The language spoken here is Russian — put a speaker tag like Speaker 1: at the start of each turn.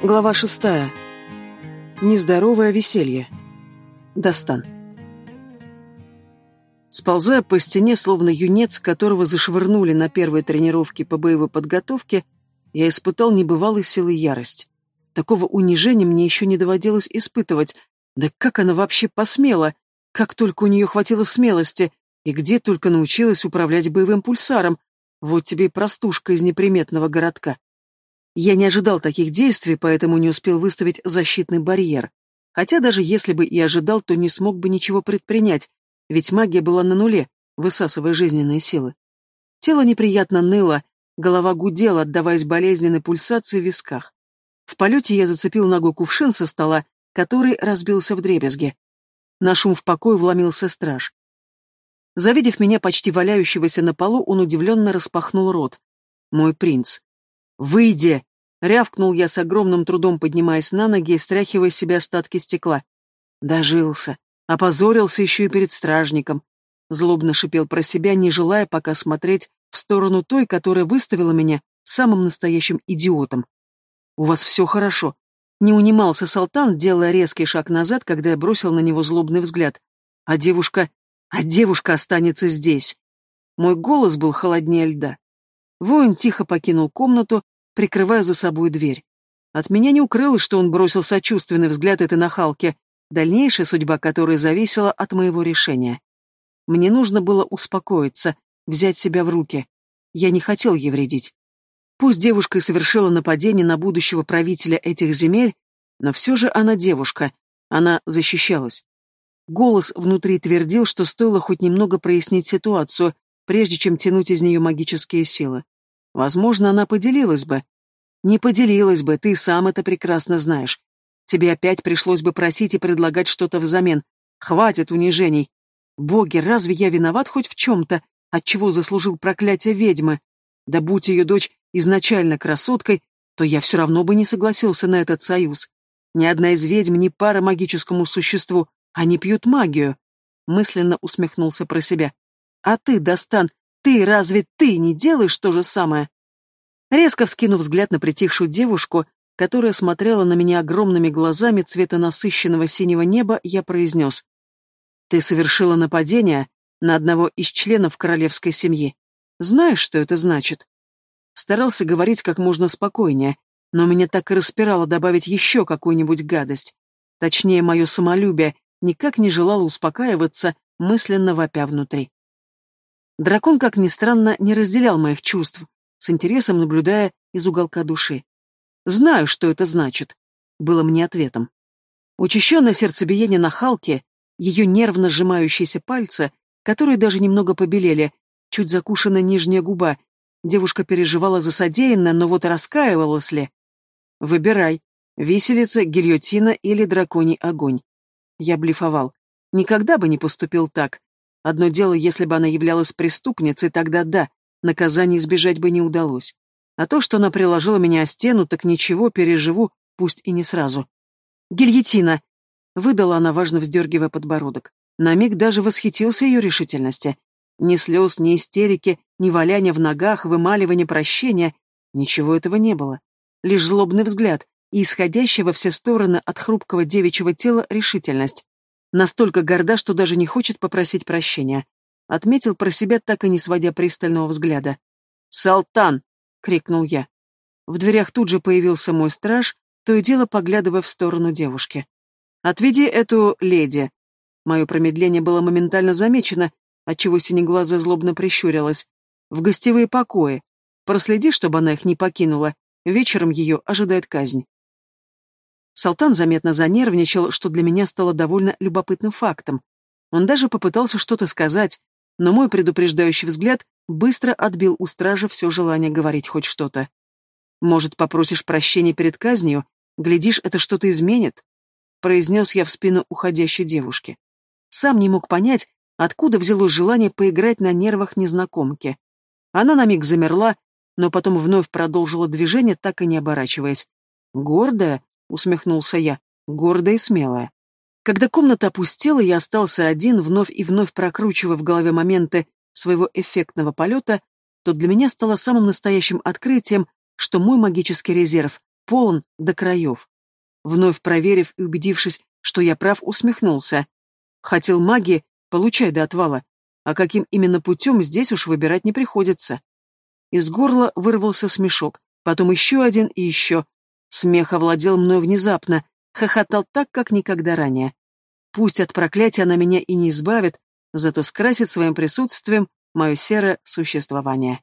Speaker 1: Глава шестая. Нездоровое веселье. Достан. Сползая по стене, словно юнец, которого зашвырнули на первой тренировке по боевой подготовке, я испытал небывалой силы ярость. Такого унижения мне еще не доводилось испытывать. Да как она вообще посмела? Как только у нее хватило смелости? И где только научилась управлять боевым пульсаром? Вот тебе и простушка из неприметного городка. Я не ожидал таких действий, поэтому не успел выставить защитный барьер. Хотя даже если бы и ожидал, то не смог бы ничего предпринять, ведь магия была на нуле, высасывая жизненные силы. Тело неприятно ныло, голова гудела, отдаваясь болезненной пульсации в висках. В полете я зацепил ногой кувшин со стола, который разбился в дребезге. На шум в покой вломился страж. Завидев меня почти валяющегося на полу, он удивленно распахнул рот. «Мой принц». «Выйди!» Рявкнул я с огромным трудом, поднимаясь на ноги и стряхивая с себя остатки стекла. Дожился. Опозорился еще и перед стражником. Злобно шипел про себя, не желая пока смотреть в сторону той, которая выставила меня самым настоящим идиотом. «У вас все хорошо». Не унимался Салтан, делая резкий шаг назад, когда я бросил на него злобный взгляд. «А девушка... А девушка останется здесь». Мой голос был холоднее льда. Воин тихо покинул комнату, прикрывая за собой дверь. От меня не укрылось, что он бросил сочувственный взгляд этой нахалки, дальнейшая судьба которой зависела от моего решения. Мне нужно было успокоиться, взять себя в руки. Я не хотел ей вредить. Пусть девушка и совершила нападение на будущего правителя этих земель, но все же она девушка, она защищалась. Голос внутри твердил, что стоило хоть немного прояснить ситуацию, прежде чем тянуть из нее магические силы. Возможно, она поделилась бы. Не поделилась бы, ты сам это прекрасно знаешь. Тебе опять пришлось бы просить и предлагать что-то взамен. Хватит унижений. Боги, разве я виноват хоть в чем-то, отчего заслужил проклятие ведьмы? Да будь ее дочь изначально красоткой, то я все равно бы не согласился на этот союз. Ни одна из ведьм не пара магическому существу, они пьют магию. Мысленно усмехнулся про себя. А ты, Достан, ты, разве ты не делаешь то же самое? Резко вскинув взгляд на притихшую девушку, которая смотрела на меня огромными глазами цвета насыщенного синего неба, я произнес. Ты совершила нападение на одного из членов королевской семьи. Знаешь, что это значит? Старался говорить как можно спокойнее, но меня так и распирало добавить еще какую-нибудь гадость. Точнее, мое самолюбие никак не желало успокаиваться, мысленно вопя внутри. Дракон, как ни странно, не разделял моих чувств, с интересом наблюдая из уголка души. «Знаю, что это значит», — было мне ответом. Учащенное сердцебиение на Халке, ее нервно сжимающиеся пальцы, которые даже немного побелели, чуть закушена нижняя губа. Девушка переживала за содеянное, но вот раскаивалась ли? «Выбирай, виселица, гильотина или драконий огонь». Я блефовал. Никогда бы не поступил так, Одно дело, если бы она являлась преступницей, тогда да, наказания избежать бы не удалось. А то, что она приложила меня о стену, так ничего, переживу, пусть и не сразу. «Гильотина!» — выдала она, важно вздергивая подбородок. На миг даже восхитился ее решительности. Ни слез, ни истерики, ни валяния в ногах, вымаливания прощения. Ничего этого не было. Лишь злобный взгляд и исходящая во все стороны от хрупкого девичьего тела решительность. Настолько горда, что даже не хочет попросить прощения. Отметил про себя, так и не сводя пристального взгляда. «Салтан!» — крикнул я. В дверях тут же появился мой страж, то и дело поглядывая в сторону девушки. «Отведи эту леди!» Мое промедление было моментально замечено, отчего синеглазая злобно прищурилась. «В гостевые покои. Проследи, чтобы она их не покинула. Вечером ее ожидает казнь». Салтан заметно занервничал, что для меня стало довольно любопытным фактом. Он даже попытался что-то сказать, но мой предупреждающий взгляд быстро отбил у стража все желание говорить хоть что-то. «Может, попросишь прощения перед казнью? Глядишь, это что-то изменит?» произнес я в спину уходящей девушки. Сам не мог понять, откуда взялось желание поиграть на нервах незнакомки. Она на миг замерла, но потом вновь продолжила движение, так и не оборачиваясь. Гордая, — усмехнулся я, гордая и смелая. Когда комната опустела, я остался один, вновь и вновь прокручивая в голове моменты своего эффектного полета, то для меня стало самым настоящим открытием, что мой магический резерв полон до краев. Вновь проверив и убедившись, что я прав, усмехнулся. Хотел магии, получай до отвала. А каким именно путем, здесь уж выбирать не приходится. Из горла вырвался смешок, потом еще один и еще. Смех овладел мной внезапно, хохотал так, как никогда ранее. Пусть от проклятия она меня и не избавит, зато скрасит своим присутствием мое серое существование.